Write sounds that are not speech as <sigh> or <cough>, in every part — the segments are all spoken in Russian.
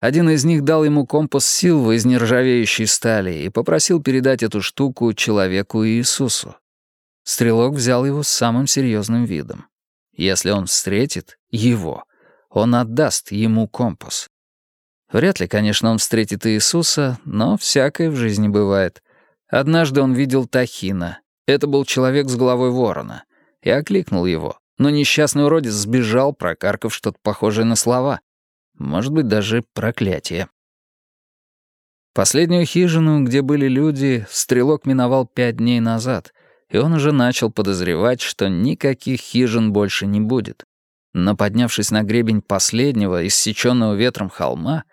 Один из них дал ему компас силвы из нержавеющей стали и попросил передать эту штуку человеку Иисусу. Стрелок взял его с самым серьезным видом. Если он встретит его, он отдаст ему компас. Вряд ли, конечно, он встретит Иисуса, но всякое в жизни бывает. Однажды он видел Тахина. Это был человек с головой ворона. И окликнул его, но несчастный уродец сбежал, прокаркав что-то похожее на слова. Может быть, даже проклятие. Последнюю хижину, где были люди, стрелок миновал пять дней назад, и он уже начал подозревать, что никаких хижин больше не будет. Но поднявшись на гребень последнего, иссеченного ветром холма,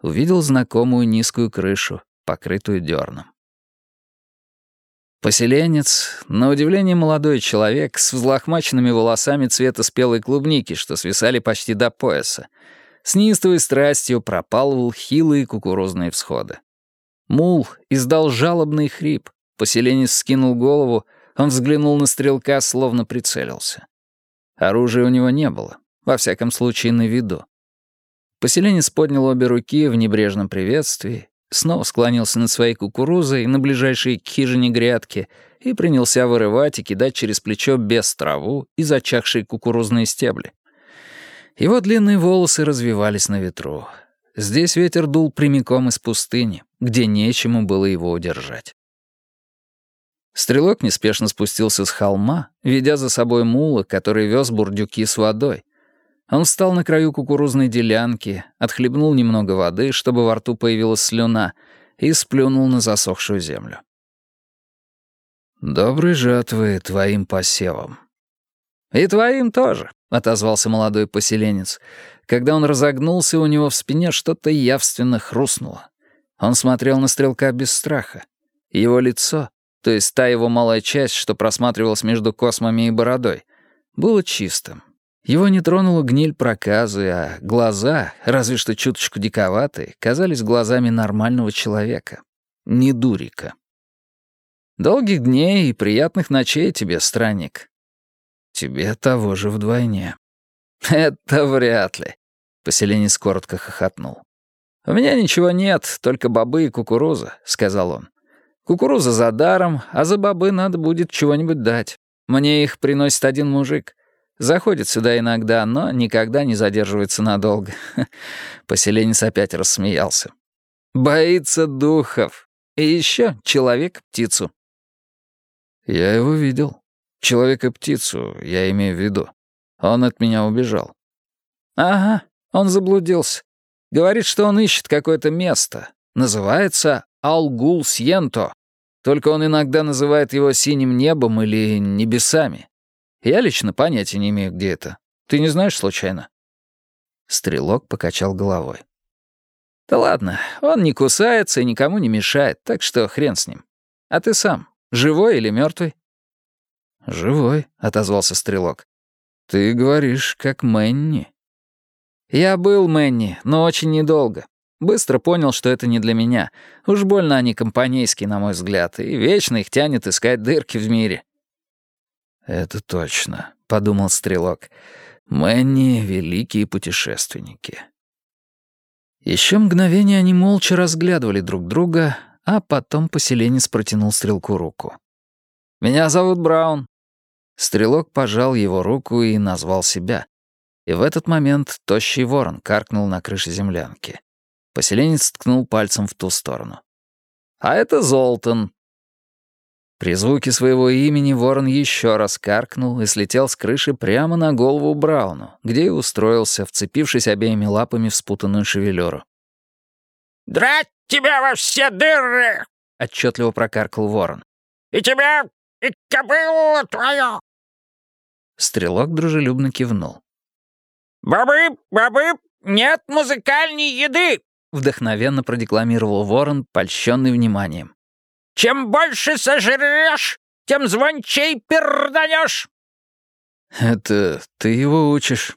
увидел знакомую низкую крышу, покрытую дерном. Поселенец, на удивление молодой человек, с взлохмаченными волосами цвета спелой клубники, что свисали почти до пояса, с неистовой страстью пропалывал хилые кукурузные всходы. Мул издал жалобный хрип, поселенец скинул голову, он взглянул на стрелка, словно прицелился. Оружия у него не было, во всяком случае на виду. Поселенец поднял обе руки в небрежном приветствии, снова склонился над своей кукурузой на ближайшей к хижине грядке и принялся вырывать и кидать через плечо без траву и зачахшие кукурузные стебли. Его длинные волосы развивались на ветру. Здесь ветер дул прямиком из пустыни, где нечему было его удержать. Стрелок неспешно спустился с холма, ведя за собой мула, который вез бурдюки с водой. Он встал на краю кукурузной делянки, отхлебнул немного воды, чтобы во рту появилась слюна, и сплюнул на засохшую землю. «Доброй жатвы твоим посевам». «И твоим тоже», — отозвался молодой поселенец. Когда он разогнулся, у него в спине что-то явственно хрустнуло. Он смотрел на стрелка без страха. Его лицо, то есть та его малая часть, что просматривалась между космами и бородой, было чистым. Его не тронула гниль проказы, а глаза, разве что чуточку диковатые, казались глазами нормального человека. Не дурика. «Долгих дней и приятных ночей тебе, странник», Тебе того же вдвойне. Это вряд ли. Поселенец коротко хохотнул. «У меня ничего нет, только бобы и кукуруза», — сказал он. «Кукуруза за даром, а за бобы надо будет чего-нибудь дать. Мне их приносит один мужик. Заходит сюда иногда, но никогда не задерживается надолго». <laughs> Поселенец опять рассмеялся. «Боится духов. И еще человек-птицу». «Я его видел», Человека-птицу, я имею в виду. Он от меня убежал. Ага, он заблудился. Говорит, что он ищет какое-то место. Называется Алгул-Сьенто. Только он иногда называет его синим небом или небесами. Я лично понятия не имею, где это. Ты не знаешь случайно?» Стрелок покачал головой. «Да ладно, он не кусается и никому не мешает, так что хрен с ним. А ты сам, живой или мертвый? «Живой», — отозвался Стрелок. «Ты говоришь, как Мэнни». «Я был Мэнни, но очень недолго. Быстро понял, что это не для меня. Уж больно они компанейские, на мой взгляд, и вечно их тянет искать дырки в мире». «Это точно», — подумал Стрелок. «Мэнни — великие путешественники». Еще мгновение они молча разглядывали друг друга, а потом поселенец протянул Стрелку руку. «Меня зовут Браун. Стрелок пожал его руку и назвал себя. И в этот момент тощий ворон каркнул на крыше землянки. Поселенец ткнул пальцем в ту сторону. «А это Золтан». При звуке своего имени ворон еще раз каркнул и слетел с крыши прямо на голову Брауну, где и устроился, вцепившись обеими лапами в спутанную шевелюру. «Драть тебя во все дыры!» — отчетливо прокаркал ворон. «И тебя, и кобылу твою!» Стрелок дружелюбно кивнул. «Бобы, бобы, нет музыкальной еды!» Вдохновенно продекламировал ворон, польщенный вниманием. «Чем больше сожрешь, тем звончей перданешь!» «Это ты его учишь?»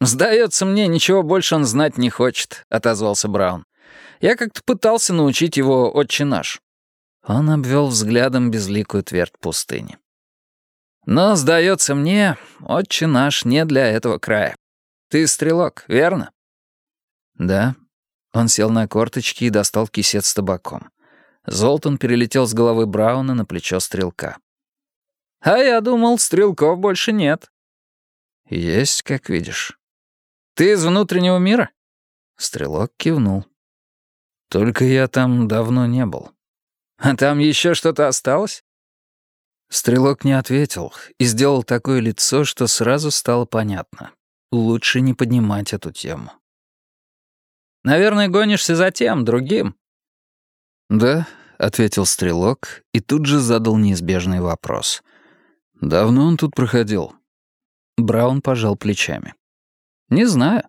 «Сдается мне, ничего больше он знать не хочет», — отозвался Браун. «Я как-то пытался научить его «Отче наш». Он обвел взглядом безликую твердь пустыни. «Но, сдается мне, отче наш не для этого края. Ты стрелок, верно?» «Да». Он сел на корточки и достал кисет с табаком. Золтан перелетел с головы Брауна на плечо стрелка. «А я думал, стрелков больше нет». «Есть, как видишь». «Ты из внутреннего мира?» Стрелок кивнул. «Только я там давно не был». «А там еще что-то осталось?» Стрелок не ответил и сделал такое лицо, что сразу стало понятно. Лучше не поднимать эту тему. «Наверное, гонишься за тем, другим». «Да», — ответил Стрелок и тут же задал неизбежный вопрос. «Давно он тут проходил?» Браун пожал плечами. «Не знаю.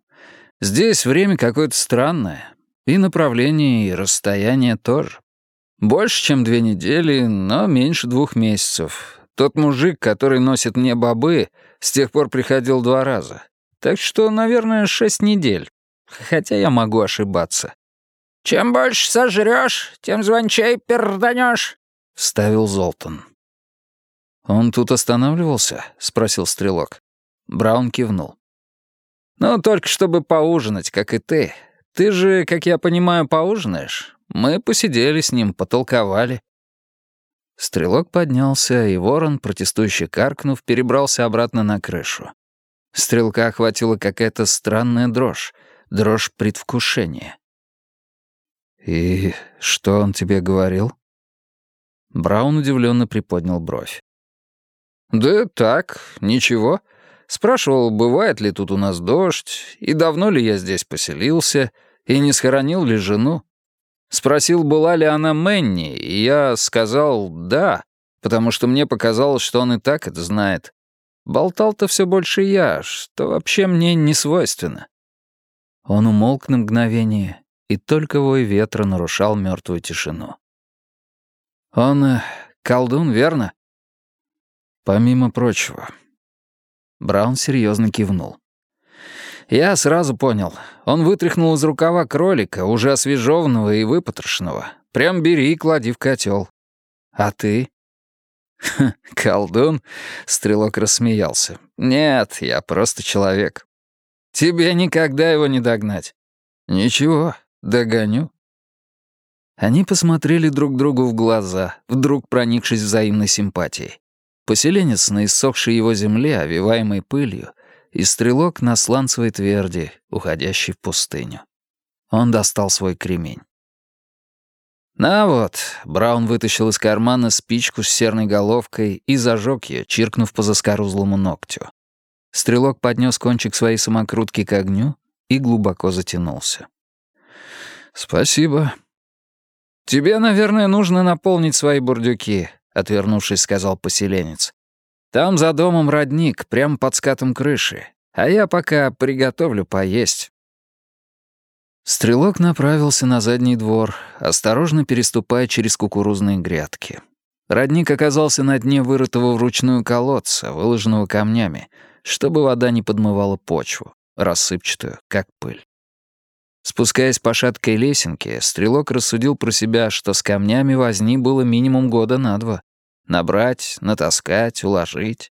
Здесь время какое-то странное. И направление, и расстояние тоже. Больше, чем две недели, но меньше двух месяцев. Тот мужик, который носит мне бобы, с тех пор приходил два раза. Так что, наверное, шесть недель. Хотя я могу ошибаться. «Чем больше сожрёшь, тем звончей перданёшь», — вставил Золтан. «Он тут останавливался?» — спросил Стрелок. Браун кивнул. «Ну, только чтобы поужинать, как и ты. Ты же, как я понимаю, поужинаешь? Мы посидели с ним, потолковали». Стрелок поднялся, и ворон, протестующе каркнув, перебрался обратно на крышу. Стрелка охватила какая-то странная дрожь, дрожь предвкушения. «И что он тебе говорил?» Браун удивленно приподнял бровь. «Да так, ничего. Спрашивал, бывает ли тут у нас дождь, и давно ли я здесь поселился, и не схоронил ли жену. Спросил, была ли она Мэнни, и я сказал «да», потому что мне показалось, что он и так это знает. Болтал-то все больше я, что вообще мне не свойственно. Он умолк на мгновение, и только вой ветра нарушал мертвую тишину. «Он э, колдун, верно?» «Помимо прочего». Браун серьезно кивнул. Я сразу понял. Он вытряхнул из рукава кролика, уже освежеванного и выпотрошенного. Прям бери и клади в котел. А ты? «Колдун?» — Стрелок рассмеялся. «Нет, я просто человек. Тебе никогда его не догнать». «Ничего, догоню». Они посмотрели друг другу в глаза, вдруг проникшись взаимной симпатией. Поселенец на иссохшей его земле, овиваемой пылью, и стрелок на сланцевой тверди, уходящей в пустыню. Он достал свой кремень. «На вот», — Браун вытащил из кармана спичку с серной головкой и зажег ее, чиркнув по заскорузлому ногтю. Стрелок поднес кончик своей самокрутки к огню и глубоко затянулся. «Спасибо». «Тебе, наверное, нужно наполнить свои бурдюки», — отвернувшись, сказал поселенец. Там за домом родник, прямо под скатом крыши. А я пока приготовлю поесть». Стрелок направился на задний двор, осторожно переступая через кукурузные грядки. Родник оказался на дне вырытого вручную колодца, выложенного камнями, чтобы вода не подмывала почву, рассыпчатую, как пыль. Спускаясь по шаткой лесенке, стрелок рассудил про себя, что с камнями возни было минимум года на два. Набрать, натаскать, уложить.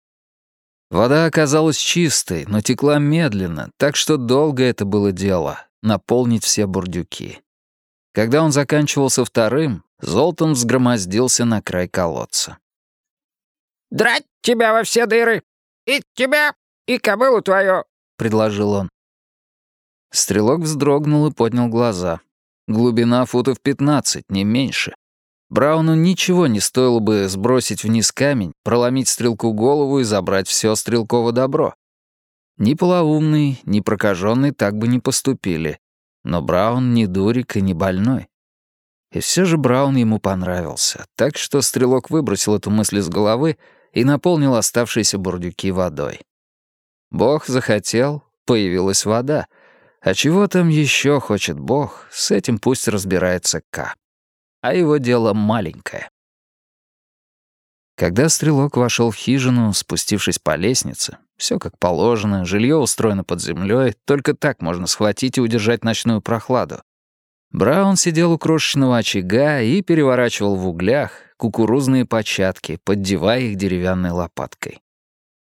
Вода оказалась чистой, но текла медленно, так что долго это было дело — наполнить все бурдюки. Когда он заканчивался вторым, Золтан взгромоздился на край колодца. «Драть тебя во все дыры! И тебя, и кобылу твою!» — предложил он. Стрелок вздрогнул и поднял глаза. Глубина футов пятнадцать, не меньше. Брауну ничего не стоило бы сбросить вниз камень, проломить стрелку голову и забрать все стрелково добро. Ни полоумный, ни прокаженный так бы не поступили. Но Браун не дурик и не больной. И все же Браун ему понравился, так что стрелок выбросил эту мысль из головы и наполнил оставшиеся бурдюки водой. Бог захотел, появилась вода. А чего там еще хочет Бог, с этим пусть разбирается К а его дело маленькое. Когда стрелок вошел в хижину, спустившись по лестнице, все как положено, жилье устроено под землей, только так можно схватить и удержать ночную прохладу. Браун сидел у крошечного очага и переворачивал в углях кукурузные початки, поддевая их деревянной лопаткой.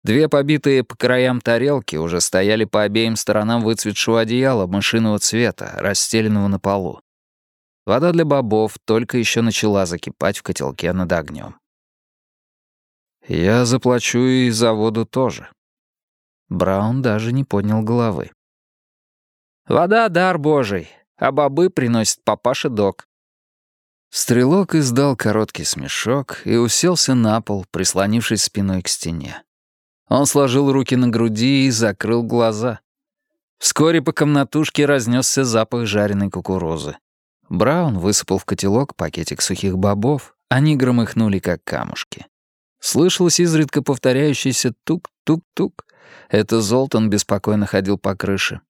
Две побитые по краям тарелки уже стояли по обеим сторонам выцветшего одеяла мышиного цвета, расстеленного на полу. Вода для бобов только еще начала закипать в котелке над огнем. «Я заплачу и за воду тоже». Браун даже не поднял головы. «Вода — дар божий, а бобы приносит папаша док». Стрелок издал короткий смешок и уселся на пол, прислонившись спиной к стене. Он сложил руки на груди и закрыл глаза. Вскоре по комнатушке разнесся запах жареной кукурузы. Браун высыпал в котелок пакетик сухих бобов, они громыхнули, как камушки. Слышалось изредка повторяющийся тук-тук-тук. Это Золтан беспокойно ходил по крыше.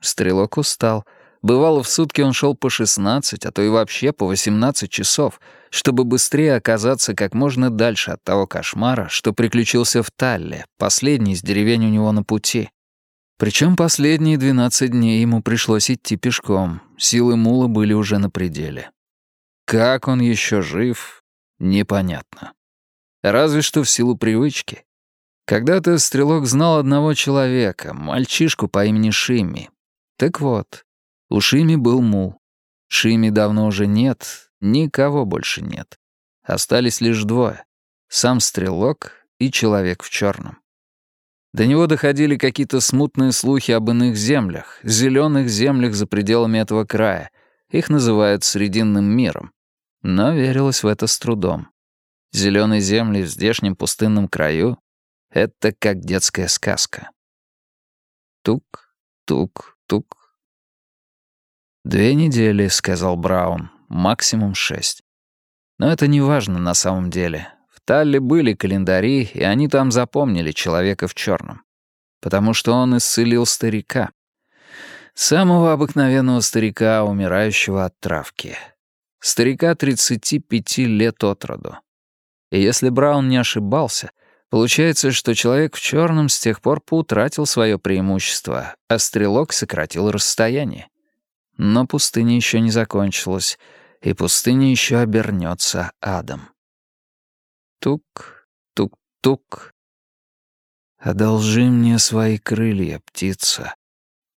Стрелок устал. Бывало, в сутки он шел по 16, а то и вообще по 18 часов, чтобы быстрее оказаться как можно дальше от того кошмара, что приключился в Талле, последний из деревень у него на пути. Причем последние 12 дней ему пришлось идти пешком, силы мула были уже на пределе. Как он еще жив, непонятно. Разве что в силу привычки. Когда-то Стрелок знал одного человека, мальчишку по имени Шими. Так вот, у Шими был мул. Шими давно уже нет, никого больше нет. Остались лишь двое. Сам Стрелок и человек в черном. До него доходили какие-то смутные слухи об иных землях, зеленых землях за пределами этого края. Их называют Срединным миром. Но верилось в это с трудом. Зеленые земли в здешнем пустынном краю — это как детская сказка. Тук, тук, тук. «Две недели», — сказал Браун, — «максимум шесть». Но это не важно на самом деле. В Талле были календари, и они там запомнили человека в черном. Потому что он исцелил старика. Самого обыкновенного старика, умирающего от травки. Старика 35 лет от роду. И если Браун не ошибался, получается, что человек в черном с тех пор поутратил свое преимущество, а стрелок сократил расстояние. Но пустыня еще не закончилась, и пустыня еще обернется адом. Тук, тук-тук. «Одолжи мне свои крылья, птица.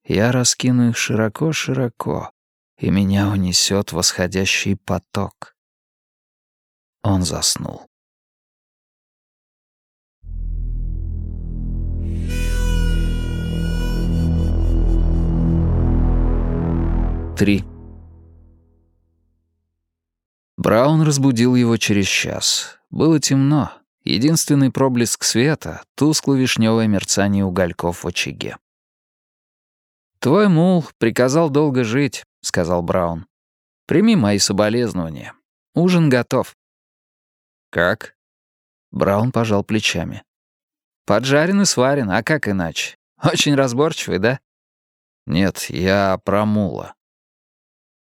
Я раскину их широко-широко, и меня унесет восходящий поток». Он заснул. Три. Браун разбудил его через час. Было темно. Единственный проблеск света — тускло-вишневое мерцание угольков в очаге. «Твой мул приказал долго жить», — сказал Браун. «Прими мои соболезнования. Ужин готов». «Как?» Браун пожал плечами. «Поджарен и сварен, а как иначе? Очень разборчивый, да?» «Нет, я про мула».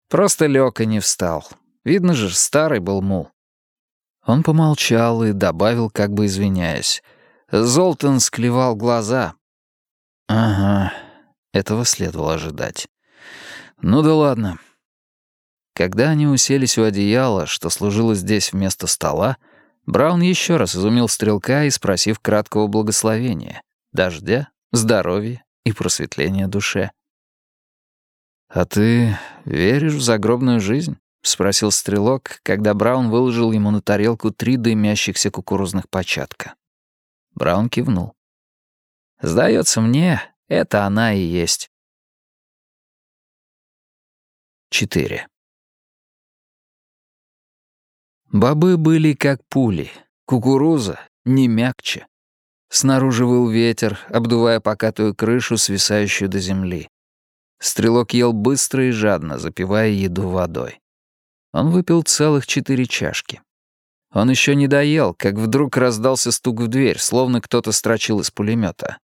Просто лег и не встал. Видно же, старый был мул. Он помолчал и добавил, как бы извиняясь. Золтан склевал глаза. «Ага, этого следовало ожидать. Ну да ладно». Когда они уселись у одеяла, что служило здесь вместо стола, Браун еще раз изумил стрелка и спросив краткого благословения, дождя, здоровья и просветления душе. «А ты веришь в загробную жизнь?» — спросил стрелок, когда Браун выложил ему на тарелку три дымящихся кукурузных початка. Браун кивнул. «Сдается мне, это она и есть». Четыре. Бобы были как пули, кукуруза не мягче. Снаружи выл ветер, обдувая покатую крышу, свисающую до земли. Стрелок ел быстро и жадно, запивая еду водой. Он выпил целых четыре чашки. Он еще не доел, как вдруг раздался стук в дверь, словно кто-то строчил из пулемета.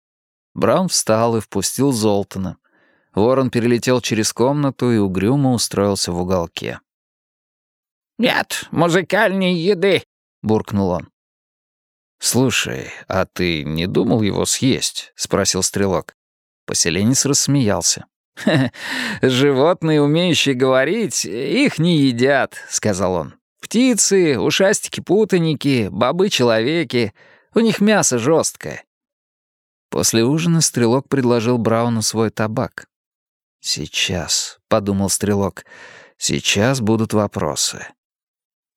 Браун встал и впустил Золтана. Ворон перелетел через комнату и угрюмо устроился в уголке. «Нет музыкальной еды», — буркнул он. «Слушай, а ты не думал его съесть?» — спросил стрелок. Поселенец рассмеялся. <laughs> «Животные, умеющие говорить, их не едят», — сказал он. «Птицы, ушастики-путаники, бобы-человеки. У них мясо жесткое. После ужина Стрелок предложил Брауну свой табак. «Сейчас», — подумал Стрелок, — «сейчас будут вопросы.